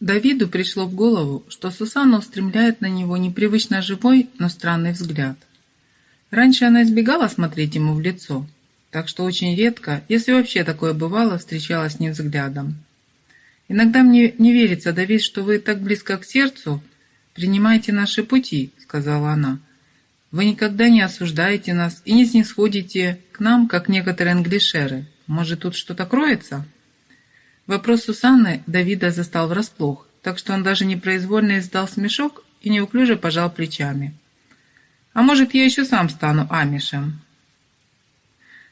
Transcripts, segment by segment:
Давиду пришло в голову, что Сусанна устремляет на него непривычно живой, но странный взгляд. Раньше она избегала смотреть ему в лицо, так что очень редко, если вообще такое бывало, встречалась с ним взглядом. «Иногда мне не верится, Давид, что вы так близко к сердцу принимаете наши пути», — сказала она. «Вы никогда не осуждаете нас и не снисходите к нам, как некоторые англишеры. Может, тут что-то кроется?» Вопрос Сусанны Давида застал врасплох, так что он даже непроизвольно издал смешок и неуклюже пожал плечами. «А может, я еще сам стану амишем?»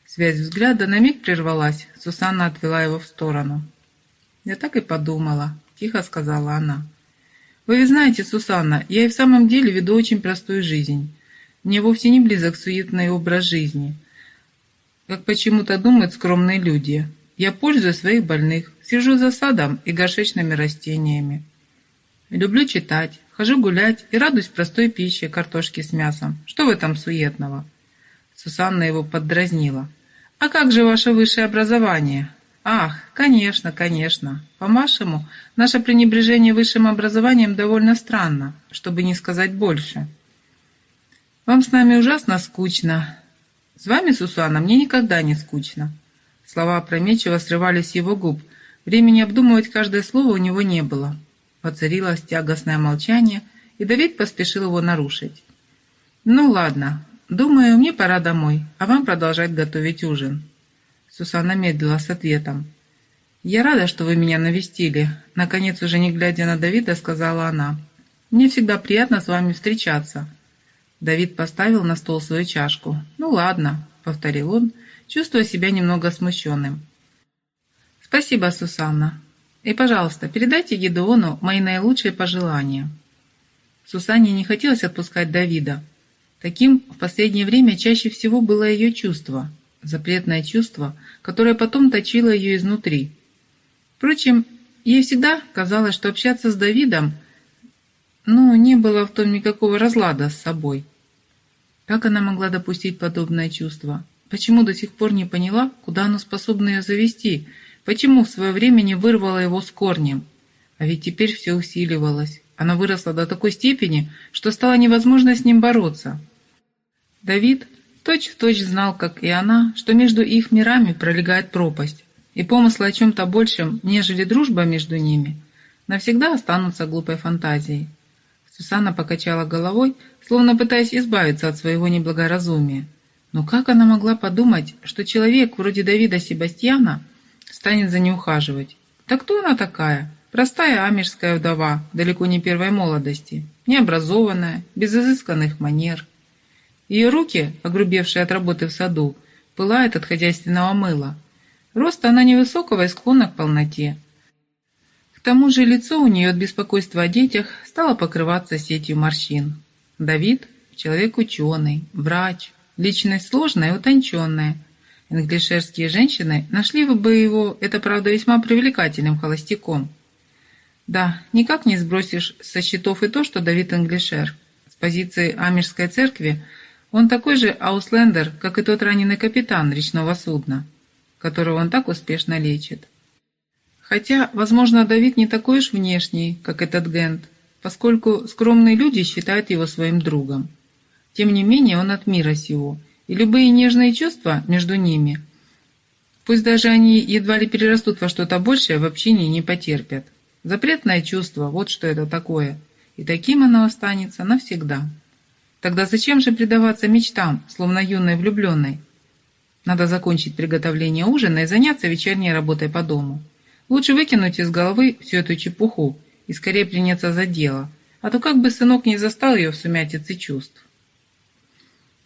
Связь взгляда на миг прервалась, Сусанна отвела его в сторону. «Я так и подумала», — тихо сказала она. «Вы ведь знаете, Сусанна, я и в самом деле веду очень простую жизнь. Мне вовсе не близок суетный образ жизни, как почему-то думают скромные люди. Я пользую своих больных, сижу за садом и горшечными растениями. Люблю читать, хожу гулять и радуюсь простой пище, картошке с мясом. Что в этом суетного?» Сусанна его поддразнила. «А как же ваше высшее образование?» «Ах, конечно, конечно. По-вашему, наше пренебрежение высшим образованием довольно странно, чтобы не сказать больше. Вам с нами ужасно скучно. С вами, Сусана, мне никогда не скучно». Слова опрометчиво срывались с его губ. Времени обдумывать каждое слово у него не было. Воцарилось тягостное молчание, и Давид поспешил его нарушить. «Ну ладно, думаю, мне пора домой, а вам продолжать готовить ужин». Сусанна медлила с ответом. «Я рада, что вы меня навестили», — наконец, уже не глядя на Давида, сказала она. «Мне всегда приятно с вами встречаться». Давид поставил на стол свою чашку. «Ну ладно», — повторил он, чувствуя себя немного смущенным. «Спасибо, Сусанна. И, пожалуйста, передайте Гедеону мои наилучшие пожелания». Сусанне не хотелось отпускать Давида. Таким в последнее время чаще всего было ее чувство — запретное чувство, которое потом точило ее изнутри. Впрочем, ей всегда казалось, что общаться с Давидом, ну, не было в том никакого разлада с собой. Как она могла допустить подобное чувство? Почему до сих пор не поняла, куда оно способно ее завести? Почему в свое время не вырвала его с корнем? А ведь теперь все усиливалось. Она выросла до такой степени, что стало невозможно с ним бороться. Давид точь-в-точь точь знал, как и она, что между их мирами пролегает пропасть, и помыслы о чем-то большем, нежели дружба между ними, навсегда останутся глупой фантазией. Сусанна покачала головой, словно пытаясь избавиться от своего неблагоразумия. Но как она могла подумать, что человек вроде Давида Себастьяна станет за ней ухаживать? Да кто она такая? Простая амежская вдова, далеко не первой молодости, необразованная, без изысканных манер – ее руки, огрубевшие от работы в саду, пылают от хозяйственного мыла. Роста она невысокого и склонна к полноте. К тому же лицо у нее от беспокойства о детях стало покрываться сетью морщин. Давид – человек ученый, врач, личность сложная и утонченная. Англишерские женщины нашли бы его, это правда, весьма привлекательным холостяком. Да, никак не сбросишь со счетов и то, что Давид Англишер. С позиции Амирской церкви – он такой же ауслендер, как и тот раненый капитан речного судна, которого он так успешно лечит. Хотя, возможно, Давид не такой уж внешний, как этот Гент, поскольку скромные люди считают его своим другом. Тем не менее, он от мира сего, и любые нежные чувства между ними, пусть даже они едва ли перерастут во что-то большее, в общении не потерпят. Запретное чувство, вот что это такое, и таким оно останется навсегда. Тогда зачем же предаваться мечтам, словно юной влюбленной? Надо закончить приготовление ужина и заняться вечерней работой по дому. Лучше выкинуть из головы всю эту чепуху и скорее приняться за дело, а то как бы сынок не застал ее в сумятице чувств.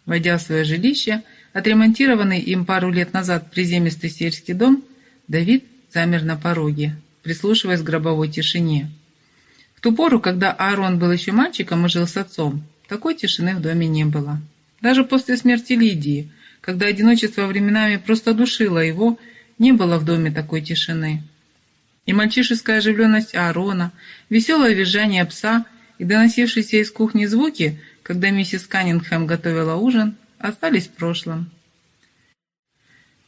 Войдя в свое жилище, отремонтированный им пару лет назад приземистый сельский дом, Давид замер на пороге, прислушиваясь к гробовой тишине. В ту пору, когда Аарон был еще мальчиком и жил с отцом, такой тишины в доме не было. Даже после смерти Лидии, когда одиночество временами просто душило его, не было в доме такой тишины. И мальчишеская оживленность Аарона, веселое визжание пса и доносившиеся из кухни звуки, когда миссис Каннингхэм готовила ужин, остались в прошлом.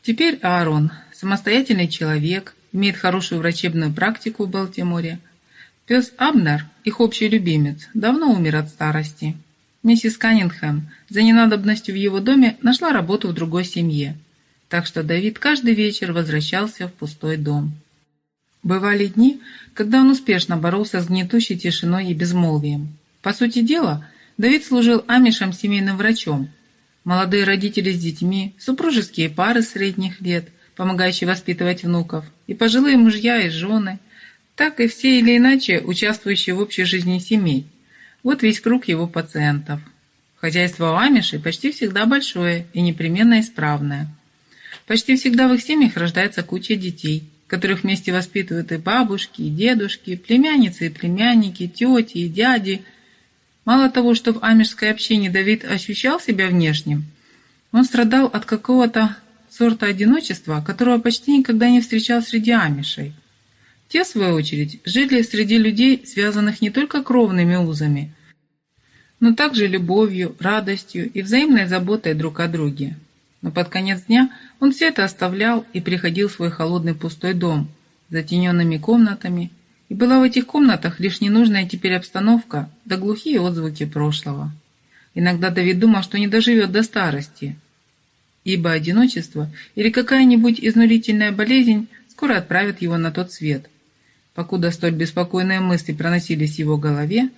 Теперь Аарон, самостоятельный человек, имеет хорошую врачебную практику в Балтиморе – Пес Абнер, их общий любимец, давно умер от старости. Миссис Каннингхэм за ненадобностью в его доме нашла работу в другой семье, так что Давид каждый вечер возвращался в пустой дом. Бывали дни, когда он успешно боролся с гнетущей тишиной и безмолвием. По сути дела, Давид служил амишем семейным врачом. Молодые родители с детьми, супружеские пары средних лет, помогающие воспитывать внуков, и пожилые мужья и жены, так и все или иначе участвующие в общей жизни семей. Вот весь круг его пациентов. Хозяйство у амишей почти всегда большое и непременно исправное. Почти всегда в их семьях рождается куча детей, которых вместе воспитывают и бабушки, и дедушки, племянницы и племянники, тети и дяди. Мало того, что в амишской общине Давид ощущал себя внешним, он страдал от какого-то сорта одиночества, которого почти никогда не встречал среди амишей. Те, в свою очередь, жили среди людей, связанных не только кровными узами, но также любовью, радостью и взаимной заботой друг о друге. Но под конец дня он все это оставлял и приходил в свой холодный пустой дом, затененными комнатами, и была в этих комнатах лишь ненужная теперь обстановка, да глухие отзвуки прошлого. Иногда Давид думал, что не доживет до старости, ибо одиночество или какая-нибудь изнурительная болезнь скоро отправят его на тот свет. Покуда столь беспокойные мысли проносились в его голове,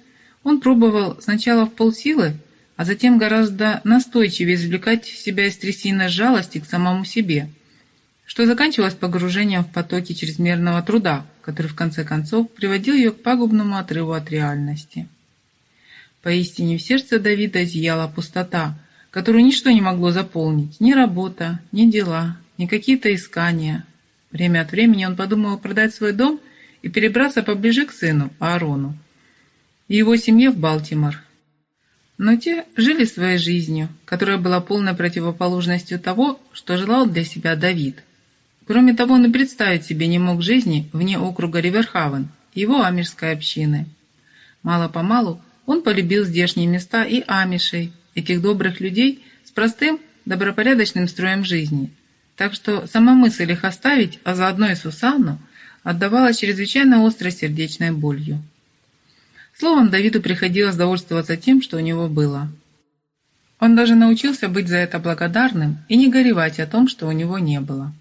он пробовал сначала в полсилы, а затем гораздо настойчивее извлекать себя из трясины жалости к самому себе, что заканчивалось погружением в потоки чрезмерного труда, который в конце концов приводил ее к пагубному отрыву от реальности. Поистине в сердце Давида зияла пустота, которую ничто не могло заполнить, ни работа, ни дела, ни какие-то искания. Время от времени он подумал продать свой дом и перебраться поближе к сыну, Аарону, и его семье в Балтимор, но те жили своей жизнью, которая была полной противоположностью того, что желал для себя Давид. Кроме того, он и представить себе не мог жизни вне округа Риверхавен, его амишской общины. Мало-помалу он полюбил здешние места и амишей, этих добрых людей с простым, добропорядочным строем жизни. Так что сама мысль их оставить, а заодно и Сусанну, отдавала чрезвычайно острой сердечной болью. Словом, Давиду приходилось довольствоваться тем, что у него было. Он даже научился быть за это благодарным и не горевать о том, что у него не было.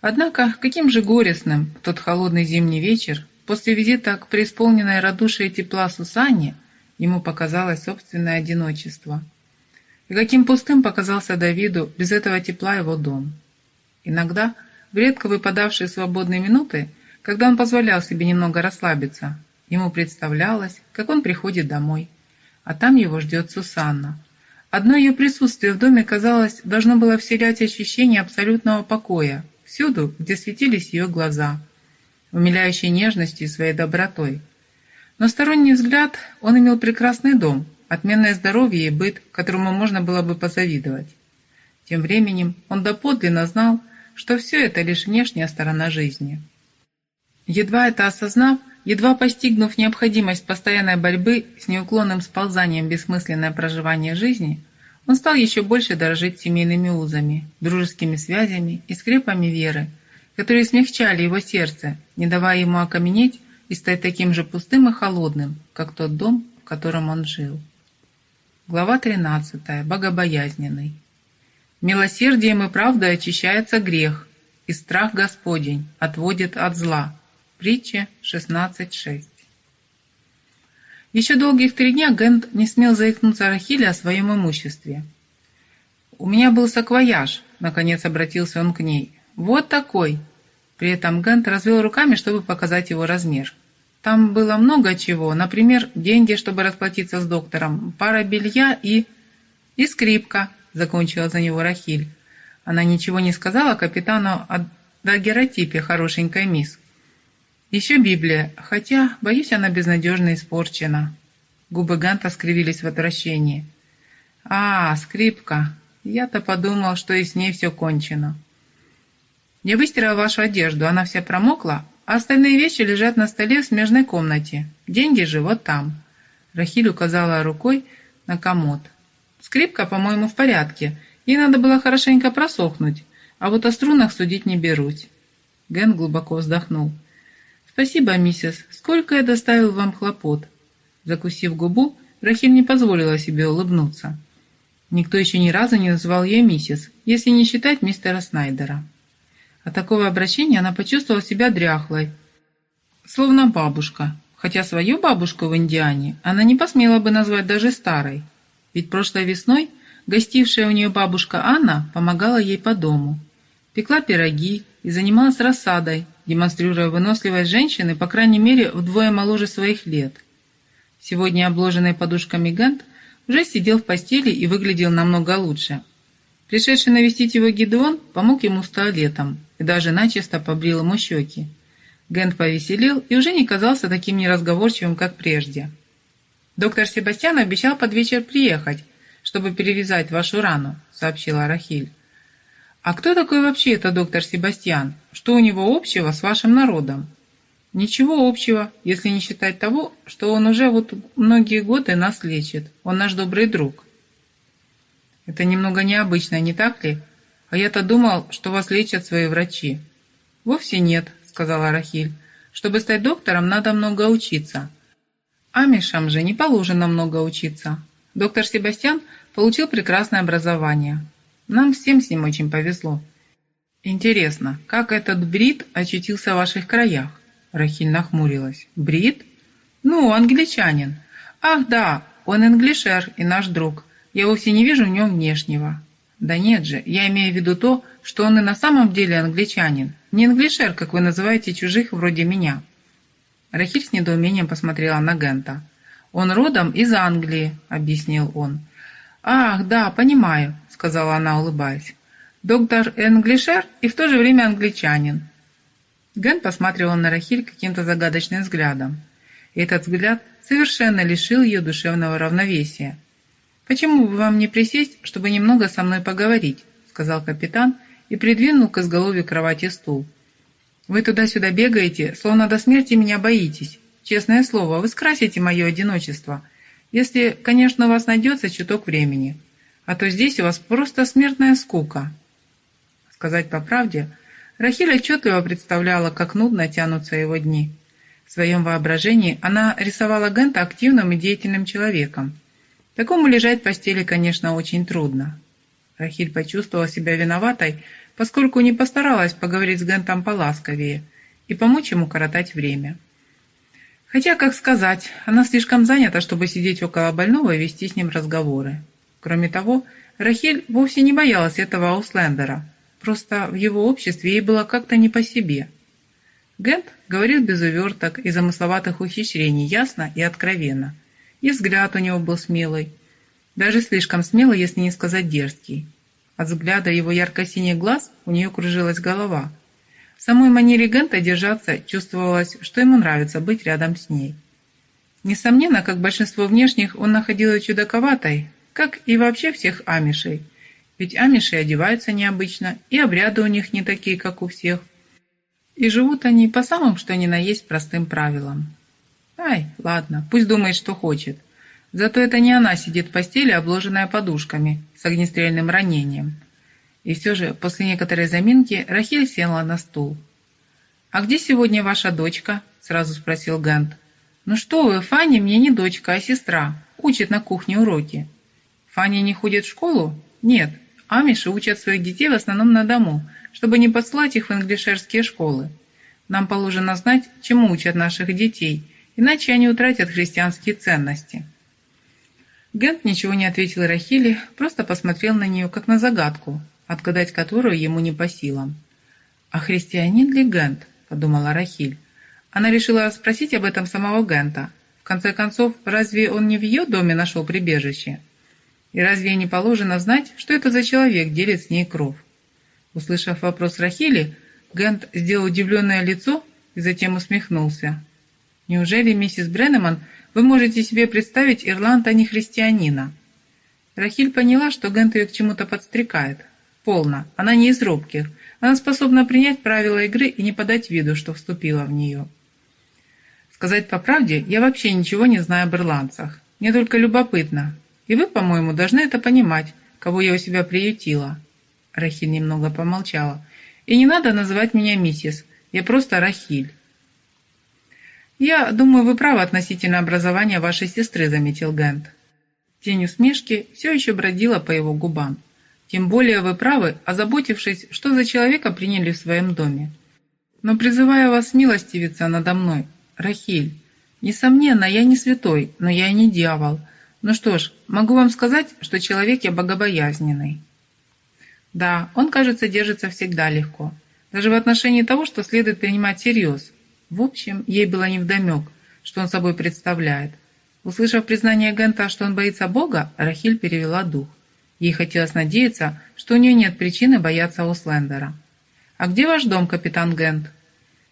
Однако, каким же горестным тот холодный зимний вечер после визита к преисполненной радушия тепла Сусанне ему показалось собственное одиночество. И каким пустым показался Давиду без этого тепла его дом. Иногда, в редко выпадавшие свободные минуты, когда он позволял себе немного расслабиться, Ему представлялось, как он приходит домой, а там его ждет Сусанна. Одно ее присутствие в доме, казалось, должно было вселять ощущение абсолютного покоя, всюду, где светились ее глаза, умиляющие нежностью и своей добротой. Но сторонний взгляд он имел прекрасный дом, отменное здоровье и быт, которому можно было бы позавидовать. Тем временем он доподлинно знал, что все это лишь внешняя сторона жизни. Едва это осознав, Едва постигнув необходимость постоянной борьбы с неуклонным сползанием бессмысленное проживание жизни, он стал еще больше дорожить семейными узами, дружескими связями и скрепами веры, которые смягчали его сердце, не давая ему окаменеть и стать таким же пустым и холодным, как тот дом, в котором он жил. Глава 13. Богобоязненный. «Милосердием и правдой очищается грех, и страх Господень отводит от зла» Притча 16.6. Еще долгих три дня Гент не смел заикнуться Рахиле о своем имуществе. «У меня был саквояж», — наконец обратился он к ней. «Вот такой». При этом Гент развел руками, чтобы показать его размер. Там было много чего, например, деньги, чтобы расплатиться с доктором, пара белья и... и скрипка, закончила за него Рахиль. Она ничего не сказала капитану о дагеротипе хорошенькой мисс. Еще Библия, хотя, боюсь, она безнадежно испорчена. Губы Ганта скривились в отвращении. «А, скрипка. Я-то подумал, что и с ней все кончено. Я выстирала вашу одежду, она вся промокла, а остальные вещи лежат на столе в смежной комнате. Деньги же вот там». Рахиль указала рукой на комод. «Скрипка, по-моему, в порядке. Ей надо было хорошенько просохнуть, а вот о струнах судить не берусь». Ген глубоко вздохнул. «Спасибо, миссис. Сколько я доставил вам хлопот?» Закусив губу, Рахиль не позволила себе улыбнуться. Никто еще ни разу не называл ее миссис, если не считать мистера Снайдера. От такого обращения она почувствовала себя дряхлой, словно бабушка, хотя свою бабушку в Индиане она не посмела бы назвать даже старой, ведь прошлой весной гостившая у нее бабушка Анна помогала ей по дому, пекла пироги и занималась рассадой, демонстрируя выносливость женщины, по крайней мере, вдвое моложе своих лет. Сегодня обложенный подушками Гент уже сидел в постели и выглядел намного лучше. Пришедший навестить его Гидеон помог ему с туалетом и даже начисто побрил ему щеки. Гент повеселил и уже не казался таким неразговорчивым, как прежде. «Доктор Себастьян обещал под вечер приехать, чтобы перевязать вашу рану», — сообщила Рахиль. «А кто такой вообще это доктор Себастьян? Что у него общего с вашим народом?» «Ничего общего, если не считать того, что он уже вот многие годы нас лечит. Он наш добрый друг». «Это немного необычно, не так ли? А я-то думал, что вас лечат свои врачи». «Вовсе нет», — сказала Рахиль. «Чтобы стать доктором, надо много учиться. Амишам же не положено много учиться. Доктор Себастьян получил прекрасное образование. Нам всем с ним очень повезло. Интересно, как этот Брит очутился в ваших краях? Рахиль нахмурилась. Брит? Ну, англичанин. Ах, да, он англишер и наш друг. Я вовсе не вижу в нем внешнего. Да нет же, я имею в виду то, что он и на самом деле англичанин. Не англишер, как вы называете чужих вроде меня. Рахиль с недоумением посмотрела на Гента. «Он родом из Англии», — объяснил он. «Ах, да, понимаю сказала она, улыбаясь. «Доктор Энглишер и в то же время англичанин». Ген посматривал на Рахиль каким-то загадочным взглядом. Этот взгляд совершенно лишил ее душевного равновесия. «Почему бы вам не присесть, чтобы немного со мной поговорить?» сказал капитан и придвинул к изголовью кровати стул. «Вы туда-сюда бегаете, словно до смерти меня боитесь. Честное слово, вы скрасите мое одиночество, если, конечно, у вас найдется чуток времени а то здесь у вас просто смертная скука». Сказать по правде, Рахиль отчетливо представляла, как нудно тянутся его дни. В своем воображении она рисовала Гента активным и деятельным человеком. Такому лежать в постели, конечно, очень трудно. Рахиль почувствовала себя виноватой, поскольку не постаралась поговорить с Гентом поласковее и помочь ему коротать время. Хотя, как сказать, она слишком занята, чтобы сидеть около больного и вести с ним разговоры. Кроме того, Рахель вовсе не боялась этого Ауслендера, просто в его обществе ей было как-то не по себе. Гент говорил без уверток и замысловатых ухищрений ясно и откровенно. И взгляд у него был смелый, даже слишком смелый, если не сказать дерзкий. От взгляда его ярко-синих глаз у нее кружилась голова. В самой манере Гента держаться чувствовалось, что ему нравится быть рядом с ней. Несомненно, как большинство внешних, он находил ее чудаковатой, как и вообще всех амишей. Ведь амиши одеваются необычно, и обряды у них не такие, как у всех. И живут они по самым, что ни на есть, простым правилам. Ай, ладно, пусть думает, что хочет. Зато это не она сидит в постели, обложенная подушками, с огнестрельным ранением. И все же, после некоторой заминки, Рахиль села на стул. «А где сегодня ваша дочка?» – сразу спросил Гант. «Ну что вы, Фанни мне не дочка, а сестра. Учит на кухне уроки. Фанни не ходит в школу? Нет. Амиши учат своих детей в основном на дому, чтобы не послать их в англишерские школы. Нам положено знать, чему учат наших детей, иначе они утратят христианские ценности. Гент ничего не ответил Рахиле, просто посмотрел на нее, как на загадку, отгадать которую ему не по силам. «А христианин ли Гент?» – подумала Рахиль. Она решила спросить об этом самого Гента. В конце концов, разве он не в ее доме нашел прибежище? И разве не положено знать, что это за человек делит с ней кров? Услышав вопрос Рахили, Гент сделал удивленное лицо и затем усмехнулся. «Неужели, миссис Бреннеман, вы можете себе представить Ирланда не христианина?» Рахиль поняла, что Гент ее к чему-то подстрекает. Полно. Она не из робких. Она способна принять правила игры и не подать виду, что вступила в нее. Сказать по правде, я вообще ничего не знаю об ирландцах. Мне только любопытно, и вы, по-моему, должны это понимать, кого я у себя приютила». Рахиль немного помолчала. «И не надо называть меня миссис. Я просто Рахиль». «Я думаю, вы правы относительно образования вашей сестры», — заметил Гент. Тень усмешки все еще бродила по его губам. «Тем более вы правы, озаботившись, что за человека приняли в своем доме. Но призываю вас милостивиться надо мной, Рахиль. Несомненно, я не святой, но я и не дьявол. Ну что ж, могу вам сказать, что человек я богобоязненный». Да, он, кажется, держится всегда легко. Даже в отношении того, что следует принимать всерьез. В общем, ей было невдомек, что он собой представляет. Услышав признание Гента, что он боится Бога, Рахиль перевела дух. Ей хотелось надеяться, что у нее нет причины бояться Услендера. «А где ваш дом, капитан Гент?»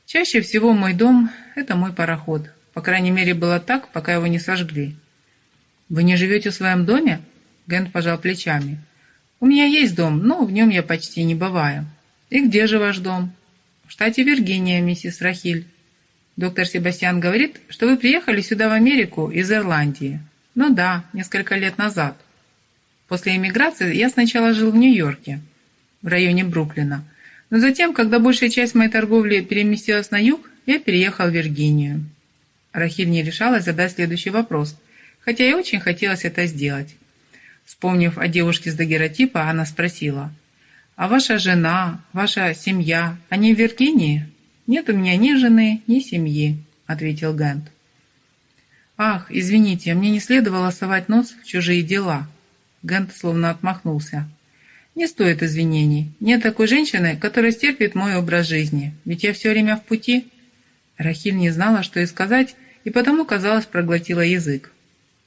«Чаще всего мой дом – это мой пароход. По крайней мере, было так, пока его не сожгли». «Вы не живете в своем доме?» Гент пожал плечами. «У меня есть дом, но в нем я почти не бываю». «И где же ваш дом?» «В штате Виргиния, миссис Рахиль». Доктор Себастьян говорит, что вы приехали сюда в Америку из Ирландии. Ну да, несколько лет назад. После эмиграции я сначала жил в Нью-Йорке, в районе Бруклина. Но затем, когда большая часть моей торговли переместилась на юг, я переехал в Виргинию. Рахиль не решалась задать следующий вопрос, хотя и очень хотелось это сделать. Вспомнив о девушке с дагеротипа, она спросила, «А ваша жена, ваша семья, они в Виргинии?» «Нет у меня ни жены, ни семьи», — ответил Гент. «Ах, извините, мне не следовало совать нос в чужие дела». Гент словно отмахнулся. «Не стоит извинений. Нет такой женщины, которая стерпит мой образ жизни. Ведь я все время в пути». Рахиль не знала, что и сказать, и потому, казалось, проглотила язык.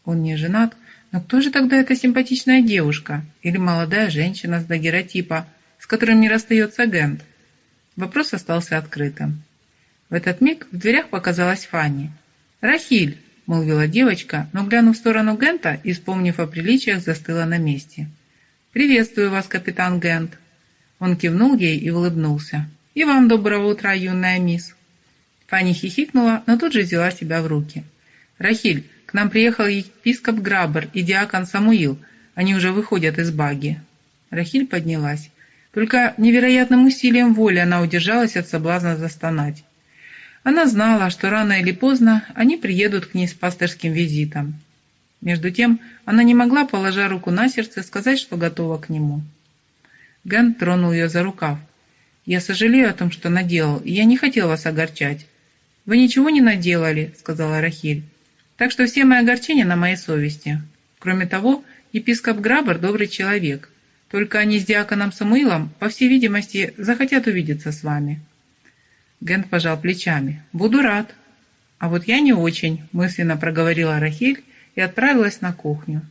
Он не женат, но кто же тогда эта симпатичная девушка или молодая женщина с дагеротипа, с которым не расстается Гент? Вопрос остался открытым. В этот миг в дверях показалась Фанни. «Рахиль!» – молвила девочка, но, глянув в сторону Гента и вспомнив о приличиях, застыла на месте. «Приветствую вас, капитан Гент!» Он кивнул ей и улыбнулся. «И вам доброго утра, юная мисс!» Фанни хихикнула, но тут же взяла себя в руки. «Рахиль, нам приехал епископ Грабер и диакон Самуил. Они уже выходят из баги». Рахиль поднялась. Только невероятным усилием воли она удержалась от соблазна застонать. Она знала, что рано или поздно они приедут к ней с пасторским визитом. Между тем, она не могла, положа руку на сердце, сказать, что готова к нему. Ген тронул ее за рукав. «Я сожалею о том, что наделал, и я не хотел вас огорчать». «Вы ничего не наделали», — сказала Рахиль. «Так что все мои огорчения на моей совести. Кроме того, епископ Грабер добрый человек. Только они с диаконом Самуилом, по всей видимости, захотят увидеться с вами». Гент пожал плечами. «Буду рад». «А вот я не очень», — мысленно проговорила Рахиль и отправилась на кухню.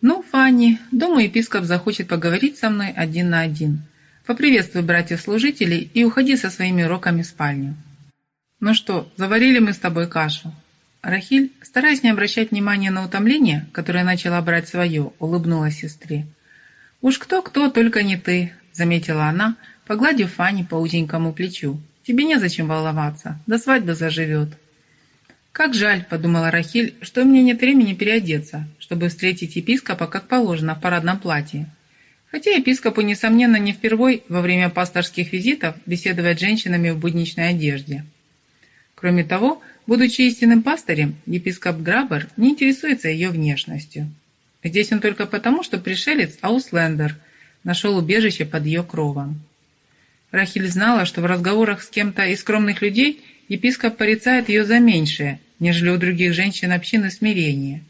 «Ну, Фанни, думаю, епископ захочет поговорить со мной один на один. Поприветствуй братьев-служителей и уходи со своими уроками в спальню». «Ну что, заварили мы с тобой кашу?» Рахиль, стараясь не обращать внимания на утомление, которое начала брать свое, улыбнулась сестре. «Уж кто-кто, только не ты», — заметила она, погладив Фанни по узенькому плечу. «Тебе незачем волноваться, до свадьбы заживет». «Как жаль», — подумала Рахиль, — «что у меня нет времени переодеться, чтобы встретить епископа, как положено, в парадном платье». Хотя епископу, несомненно, не впервой во время пасторских визитов беседовать с женщинами в будничной одежде. Кроме того, будучи истинным пастырем, епископ Грабер не интересуется ее внешностью. Здесь он только потому, что пришелец Ауслендер нашел убежище под ее кровом. Рахиль знала, что в разговорах с кем-то из скромных людей епископ порицает ее за меньшее, нежели у других женщин общины смирения.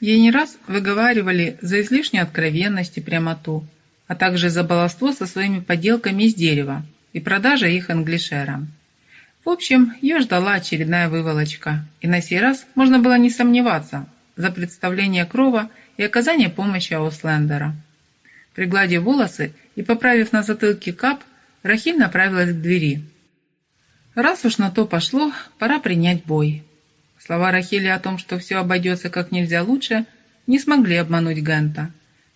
Ей не раз выговаривали за излишнюю откровенность и прямоту, а также за баловство со своими поделками из дерева и продажа их англишерам. В общем, ее ждала очередная выволочка, и на сей раз можно было не сомневаться, за представление крова и оказание помощи Ауслендера. Пригладив волосы и поправив на затылке кап, Рахиль направилась к двери. Раз уж на то пошло, пора принять бой. Слова Рахили о том, что все обойдется как нельзя лучше, не смогли обмануть Гента.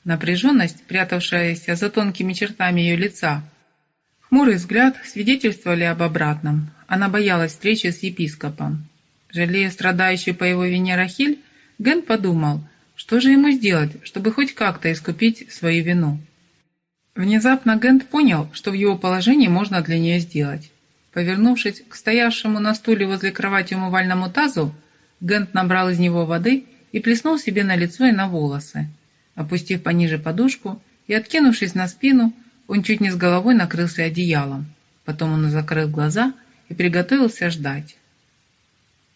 Напряженность, прятавшаяся за тонкими чертами ее лица, хмурый взгляд свидетельствовали об обратном. Она боялась встречи с епископом. Жалея страдающую по его вине Рахиль, Ген подумал, что же ему сделать, чтобы хоть как-то искупить свою вину. Внезапно Гент понял, что в его положении можно для нее сделать. Повернувшись к стоявшему на стуле возле кровати умывальному тазу, Гент набрал из него воды и плеснул себе на лицо и на волосы. Опустив пониже подушку и откинувшись на спину, он чуть не с головой накрылся одеялом. Потом он закрыл глаза и приготовился ждать.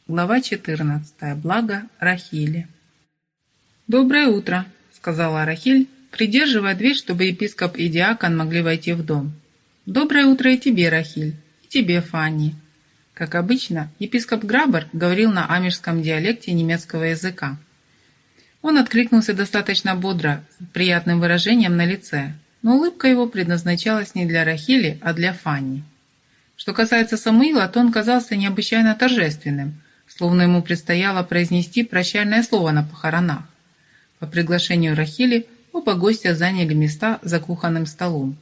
Глава 14. Благо Рахили. «Доброе утро», — сказала Рахиль, придерживая дверь, чтобы епископ и диакон могли войти в дом. «Доброе утро и тебе, Рахиль, и тебе, Фанни». Как обычно, епископ Грабер говорил на амирском диалекте немецкого языка. Он откликнулся достаточно бодро, с приятным выражением на лице, но улыбка его предназначалась не для Рахили, а для Фанни. Что касается Самуила, то он казался необычайно торжественным, словно ему предстояло произнести прощальное слово на похоронах. По приглашению Рахили оба гостя заняли места за кухонным столом.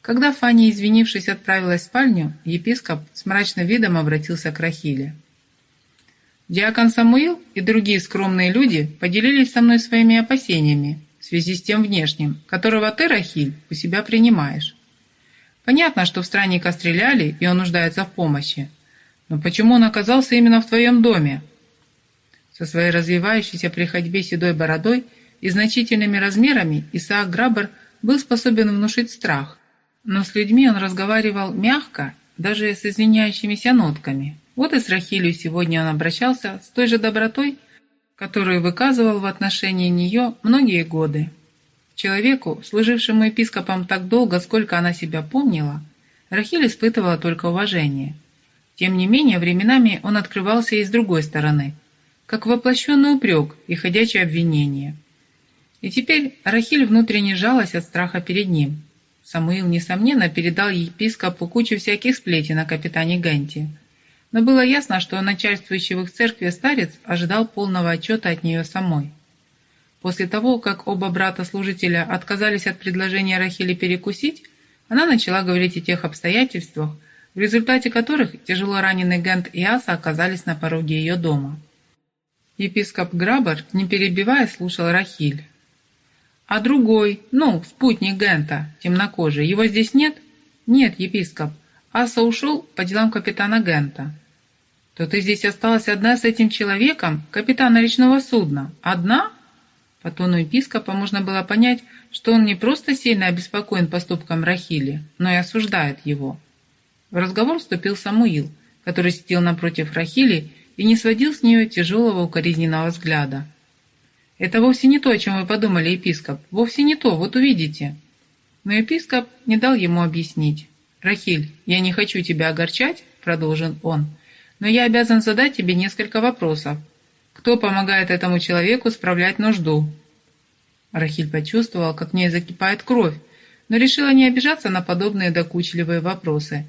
Когда Фанни, извинившись, отправилась в спальню, епископ с мрачным видом обратился к Рахиле. Диакон Самуил и другие скромные люди поделились со мной своими опасениями в связи с тем внешним, которого ты, Рахиль, у себя принимаешь. Понятно, что в странника стреляли, и он нуждается в помощи. Но почему он оказался именно в твоем доме? Со своей развивающейся при ходьбе седой бородой и значительными размерами Исаак Грабер был способен внушить страх, но с людьми он разговаривал мягко, даже с извиняющимися нотками. Вот и с Рахилью сегодня он обращался с той же добротой, которую выказывал в отношении нее многие годы. Человеку, служившему епископом так долго, сколько она себя помнила, Рахиль испытывала только уважение. Тем не менее, временами он открывался и с другой стороны, как воплощенный упрек и ходячее обвинение. И теперь Рахиль внутренне жалась от страха перед ним. Самуил, несомненно, передал епископу кучу всяких сплетен о капитане Ганти. Но было ясно, что начальствующий в их церкви старец ожидал полного отчета от нее самой. После того, как оба брата-служителя отказались от предложения Рахили перекусить, она начала говорить о тех обстоятельствах, в результате которых тяжело раненый Гент и Аса оказались на пороге ее дома. Епископ Грабер, не перебивая, слушал Рахиль. «А другой, ну, спутник Гента, темнокожий, его здесь нет?» «Нет, епископ. Аса ушел по делам капитана Гента». «То ты здесь осталась одна с этим человеком, капитана речного судна? Одна?» По тону епископа можно было понять, что он не просто сильно обеспокоен поступком Рахили, но и осуждает его. В разговор вступил Самуил, который сидел напротив Рахили и не сводил с нее тяжелого укоризненного взгляда. «Это вовсе не то, о чем вы подумали, епископ. Вовсе не то, вот увидите». Но епископ не дал ему объяснить. «Рахиль, я не хочу тебя огорчать», — продолжил он, «но я обязан задать тебе несколько вопросов, кто помогает этому человеку справлять нужду?» Рахиль почувствовал, как в ней закипает кровь, но решила не обижаться на подобные докучливые вопросы.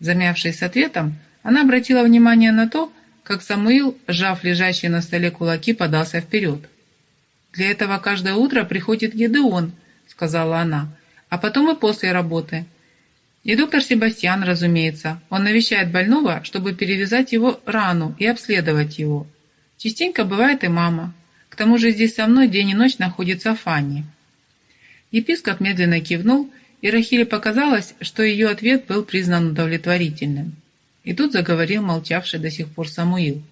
Замявшись с ответом, она обратила внимание на то, как Самуил, сжав лежащие на столе кулаки, подался вперед. «Для этого каждое утро приходит Гедеон», — сказала она, — «а потом и после работы. И доктор Себастьян, разумеется, он навещает больного, чтобы перевязать его рану и обследовать его. Частенько бывает и мама. К тому же здесь со мной день и ночь находится Фанни». Епископ медленно кивнул, и Рахиле показалось, что ее ответ был признан удовлетворительным. И тут заговорил молчавший до сих пор Самуил.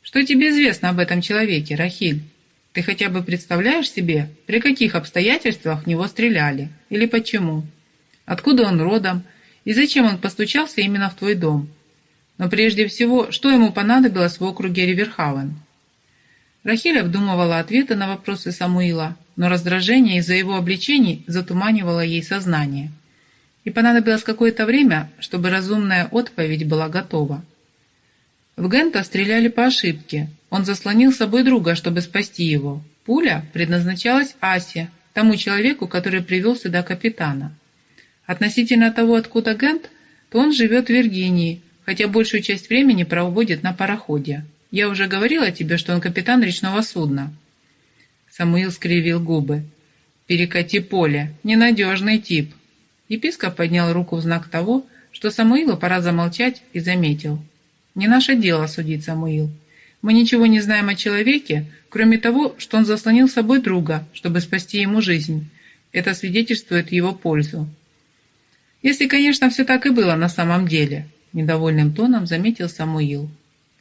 «Что тебе известно об этом человеке, Рахиль? Ты хотя бы представляешь себе, при каких обстоятельствах в него стреляли? Или почему? Откуда он родом? И зачем он постучался именно в твой дом? Но прежде всего, что ему понадобилось в округе Риверхавен?» Рахиль обдумывала ответы на вопросы Самуила, но раздражение из-за его обличений затуманивало ей сознание. И понадобилось какое-то время, чтобы разумная отповедь была готова. В Гента стреляли по ошибке. Он заслонил с собой друга, чтобы спасти его. Пуля предназначалась Асе, тому человеку, который привел сюда капитана. Относительно того, откуда Гент, то он живет в Виргинии, хотя большую часть времени проводит на пароходе. Я уже говорила тебе, что он капитан речного судна». Самуил скривил губы. «Перекати поле. Ненадежный тип». Епископ поднял руку в знак того, что Самуилу пора замолчать, и заметил. «Не наше дело судить, Самуил. Мы ничего не знаем о человеке, кроме того, что он заслонил собой друга, чтобы спасти ему жизнь. Это свидетельствует его пользу. Если, конечно, все так и было на самом деле. недовольным тоном заметил Самуил.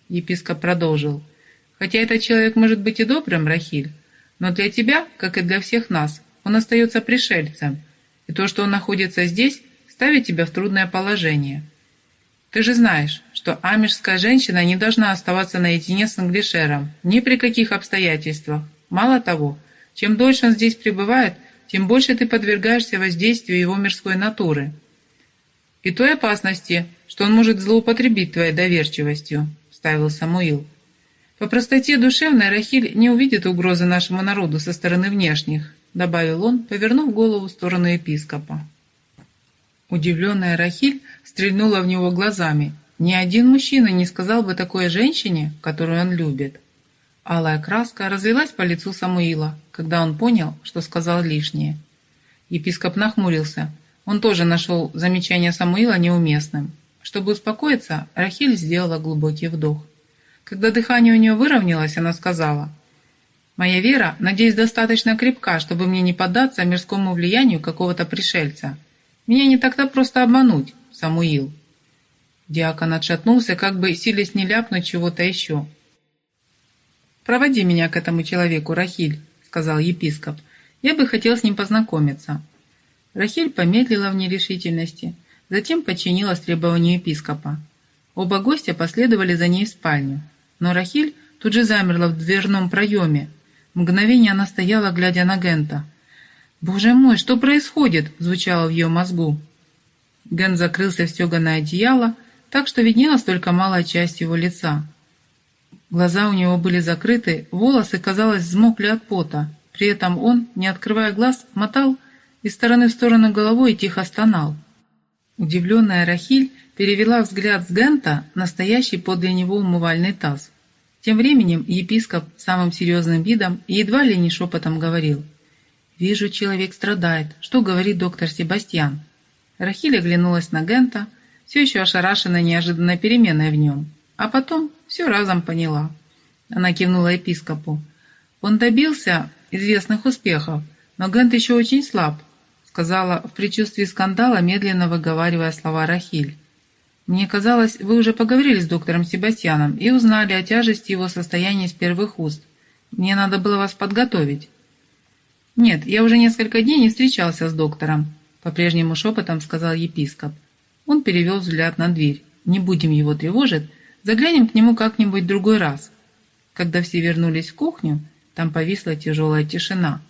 Епископ продолжил. «Хотя этот человек может быть и добрым, Рахиль, но для тебя, как и для всех нас, он остается пришельцем, и то, что он находится здесь, ставит тебя в трудное положение. Ты же знаешь, что амишская женщина не должна оставаться наедине с англишером ни при каких обстоятельствах. Мало того, чем дольше он здесь пребывает, тем больше ты подвергаешься воздействию его мирской натуры. И той опасности, что он может злоупотребить твоей доверчивостью, ставил Самуил. По простоте душевной Рахиль не увидит угрозы нашему народу со стороны внешних, добавил он, повернув голову в сторону епископа. Удивленная Рахиль стрельнула в него глазами. Ни один мужчина не сказал бы такой женщине, которую он любит. Алая краска разлилась по лицу Самуила, когда он понял, что сказал лишнее. Епископ нахмурился. Он тоже нашел замечание Самуила неуместным. Чтобы успокоиться, Рахиль сделала глубокий вдох. Когда дыхание у нее выровнялось, она сказала, «Моя вера, надеюсь, достаточно крепка, чтобы мне не поддаться мирскому влиянию какого-то пришельца. Меня не так-то просто обмануть, Самуил». Диакон отшатнулся, как бы силясь не ляпнуть чего-то еще. «Проводи меня к этому человеку, Рахиль», — сказал епископ. «Я бы хотел с ним познакомиться». Рахиль помедлила в нерешительности, затем подчинилась требованию епископа. Оба гостя последовали за ней в спальню, но Рахиль тут же замерла в дверном проеме. Мгновение она стояла, глядя на Гента. «Боже мой, что происходит?» — звучало в ее мозгу. Ген закрылся в стеганое одеяло, так что виднелась только малая часть его лица. Глаза у него были закрыты, волосы, казалось, взмокли от пота. При этом он, не открывая глаз, мотал из стороны в сторону головой и тихо стонал. Удивленная Рахиль перевела взгляд с Гента на стоящий подле него умывальный таз. Тем временем епископ самым серьезным видом и едва ли не шепотом говорил. «Вижу, человек страдает. Что говорит доктор Себастьян?» Рахиль оглянулась на Гента, все еще ошарашенная неожиданной переменой в нем. А потом все разом поняла. Она кивнула епископу. Он добился известных успехов, но Гент еще очень слаб, сказала в предчувствии скандала, медленно выговаривая слова Рахиль. Мне казалось, вы уже поговорили с доктором Себастьяном и узнали о тяжести его состояния с первых уст. Мне надо было вас подготовить. Нет, я уже несколько дней не встречался с доктором, по-прежнему шепотом сказал епископ. Он перевел взгляд на дверь. Не будем его тревожить, Заглянем к нему как-нибудь другой раз. Когда все вернулись в кухню, там повисла тяжелая тишина.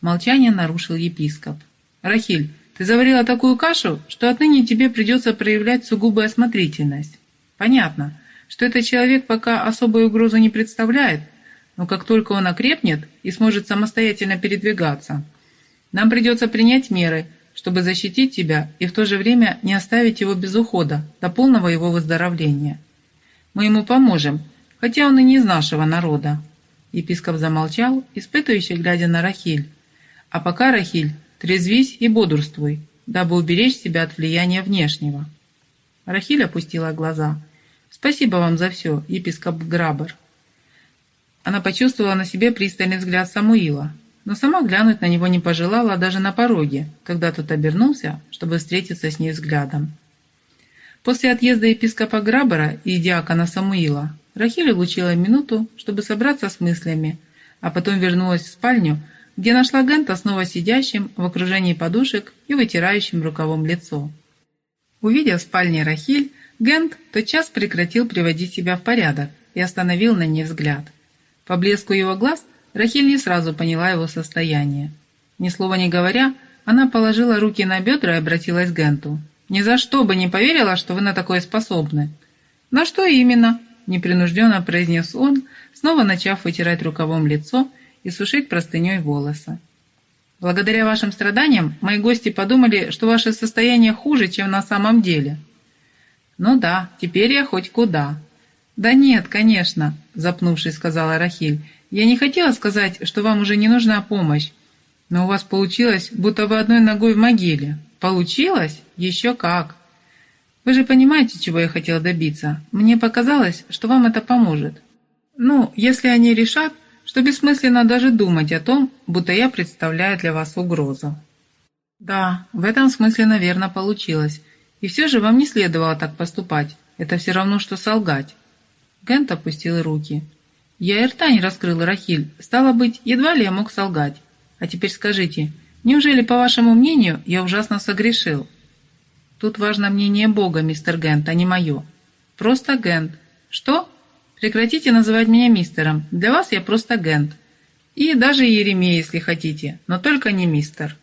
Молчание нарушил епископ. «Рахиль, ты заварила такую кашу, что отныне тебе придется проявлять сугубую осмотрительность. Понятно, что этот человек пока особую угрозу не представляет, но как только он окрепнет и сможет самостоятельно передвигаться, нам придется принять меры, чтобы защитить тебя и в то же время не оставить его без ухода до полного его выздоровления». Мы ему поможем, хотя он и не из нашего народа». Епископ замолчал, испытывающе глядя на Рахиль. «А пока, Рахиль, трезвись и бодрствуй, дабы уберечь себя от влияния внешнего». Рахиль опустила глаза. «Спасибо вам за все, епископ Грабер». Она почувствовала на себе пристальный взгляд Самуила, но сама глянуть на него не пожелала даже на пороге, когда тот обернулся, чтобы встретиться с ней взглядом. После отъезда епископа Грабера и диакона Самуила Рахиль улучила минуту, чтобы собраться с мыслями, а потом вернулась в спальню, где нашла Гента снова сидящим в окружении подушек и вытирающим рукавом лицо. Увидев в спальне Рахиль, Гент тотчас прекратил приводить себя в порядок и остановил на ней взгляд. По блеску его глаз Рахиль не сразу поняла его состояние. Ни слова не говоря, она положила руки на бедра и обратилась к Генту. Ни за что бы не поверила, что вы на такое способны». «На что именно?» – непринужденно произнес он, снова начав вытирать рукавом лицо и сушить простыней волосы. «Благодаря вашим страданиям мои гости подумали, что ваше состояние хуже, чем на самом деле». «Ну да, теперь я хоть куда». «Да нет, конечно», – запнувшись, сказала Рахиль. «Я не хотела сказать, что вам уже не нужна помощь, но у вас получилось, будто вы одной ногой в могиле». Получилось? Еще как. Вы же понимаете, чего я хотела добиться. Мне показалось, что вам это поможет. Ну, если они решат, что бессмысленно даже думать о том, будто я представляю для вас угрозу. Да, в этом смысле, наверное, получилось. И все же вам не следовало так поступать. Это все равно, что солгать. Гент опустил руки. Я и рта не раскрыл, Рахиль. Стало быть, едва ли я мог солгать. А теперь скажите, неужели, по вашему мнению, я ужасно согрешил? Тут важно мнение Бога, мистер Гент, а не мое. Просто Гент. Что? Прекратите называть меня мистером. Для вас я просто Гент. И даже Еремей, если хотите, но только не мистер.